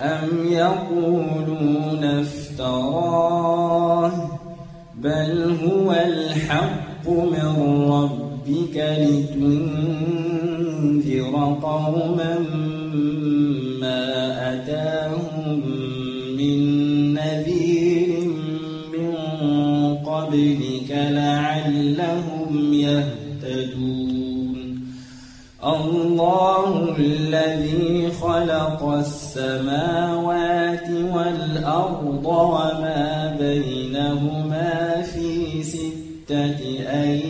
أم يقولون افتراه بل هو الحق من ربك لتنذر قوما الله الذي خلق السماوات والأرض وما بينهما في ستة أيام.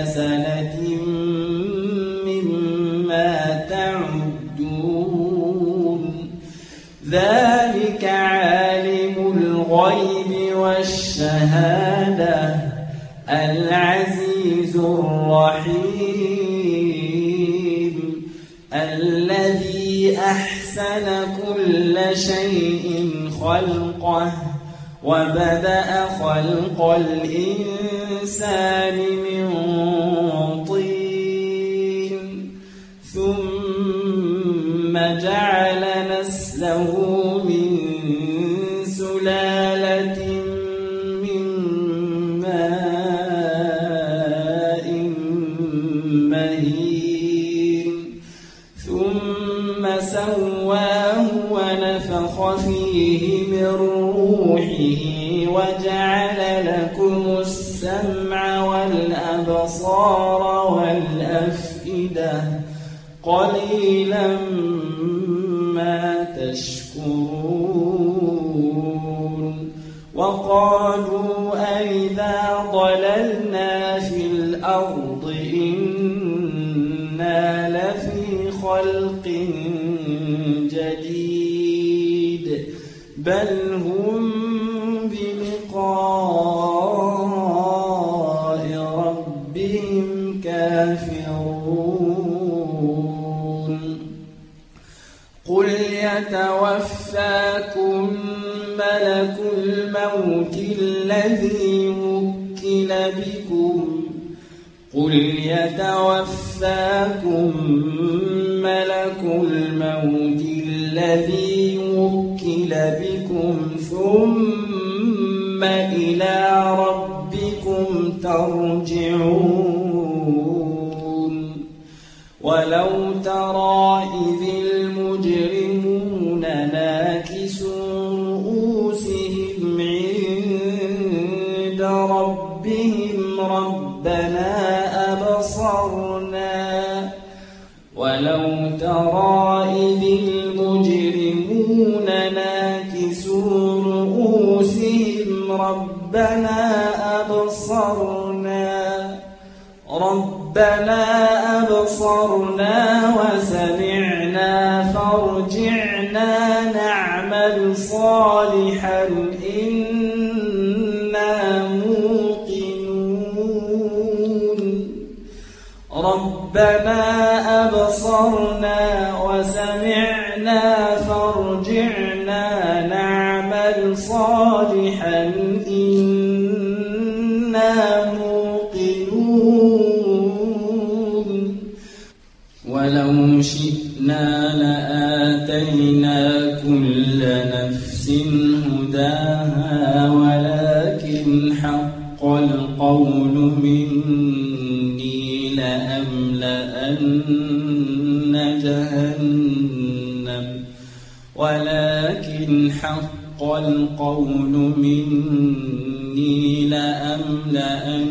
ألف سنة مما تعدون. ذلك عالم الغيب والشهادة العزيز الرحيم. الذي أحسن كل شيء خلقه وبدأ خلق الإنسان من طين. ثم جعل نسله من سلالة من ماء مهين. ثم سواه ونفخ فيه من روحه وجعل تشكرون وقالوا أئذا ضللنا في الأرض إنا لفي خلق جديد بل هم يتوفاكم ملك الموت الذي وكل بكم قل يتوفاكم ملك الموت الذي وكل بكم ثم إلى ربكم ترجعون ولو ربنا أبصرنا ربنا أبصرنا وسمعنا فارجعنا نعمل صالحا إنا موقنون. ربنا أبصرنا وسمعنا فارجعنا صالحا إنا موقنون. ولو شئنا لآتينا كل نفس هداها ولكن حق القول مني لأملأن جهنم. ولكن حق حق القول مني لأملأن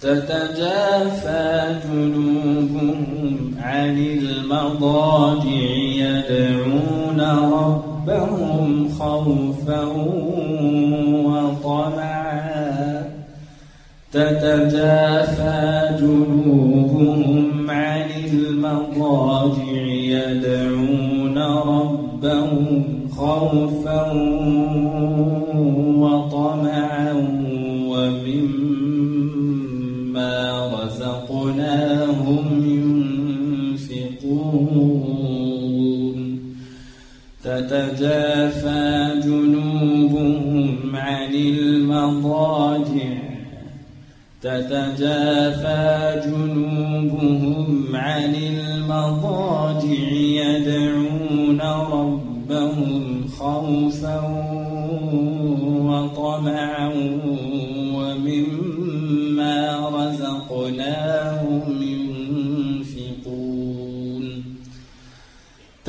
تتجافى جنوبهم عن المضاجع يدعون ربهم خوفا وطمعا. تتجافى جنوبهم عن المضاجع يدعون ربهم خوفا تتجافى جنوبهم عن المضاجع. تتجافى جنوبهم عن المضاجع. يدعون ربهم خوفا وطمعا ومما رزقناهم ينفقون.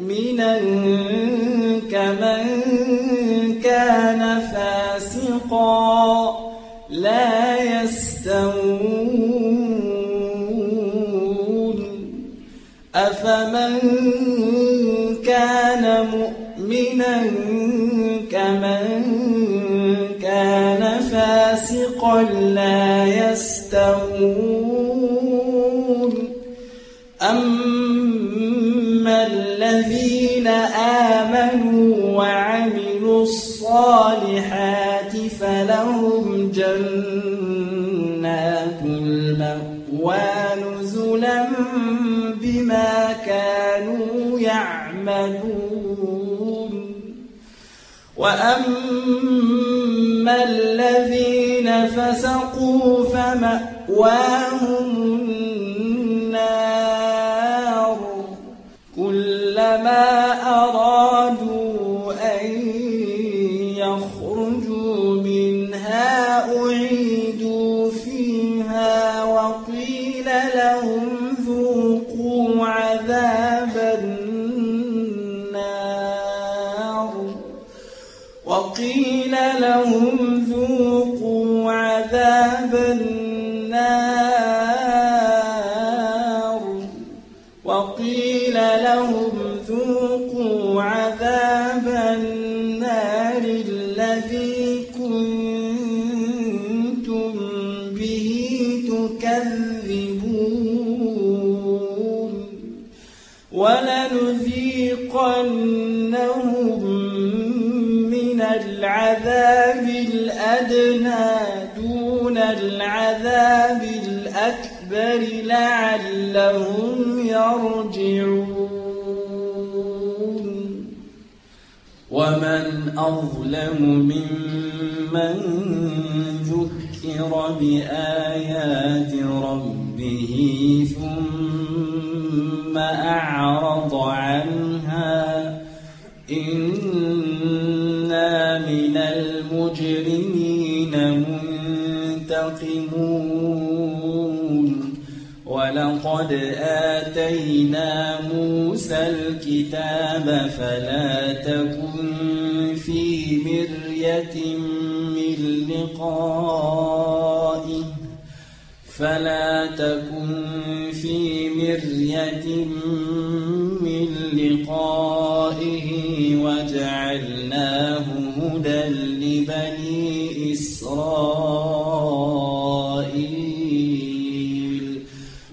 مؤمنا كمن كان فاسقا لا يستوون أفمن كان مؤمنا كمن كان فاسقا لا يستوون أما يعملون. وأما الذين فسقوا فمأواهم لهم العذاب الأدنى دون العذاب الأكبر لعلهم يرجعون. ومن أظلم ممن ذكر بآيات ربه ثم أعرض عنها من المجرمين منتقمون. ولقد آتينا موسى الكتاب فلا تكن في مرية من لقائه. فلا تكن في مرية من لقائه. إسرائيل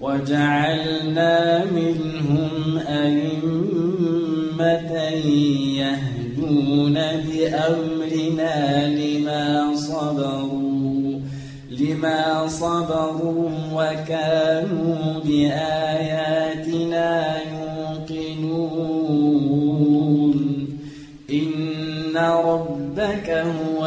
وجعلنا منهم أئمة يهدون بأمرنا لما صبروا لما صبروا وكانوا بآياتنا يوقنون. إن ربك هو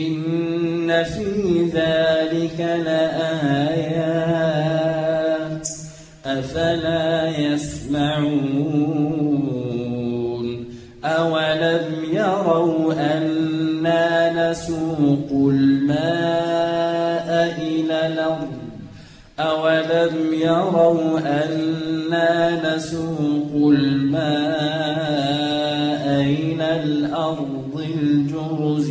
إن في ذلك لآيات أفلا يسمعون أولم يروا أنا نسوق الماء إلى الأرض أولم يروا أنا نسوق الماء إلى الأرض الجرز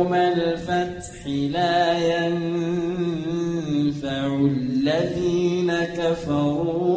يوم الفتح لا ينفع الذين كفروا.